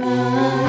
goodbye.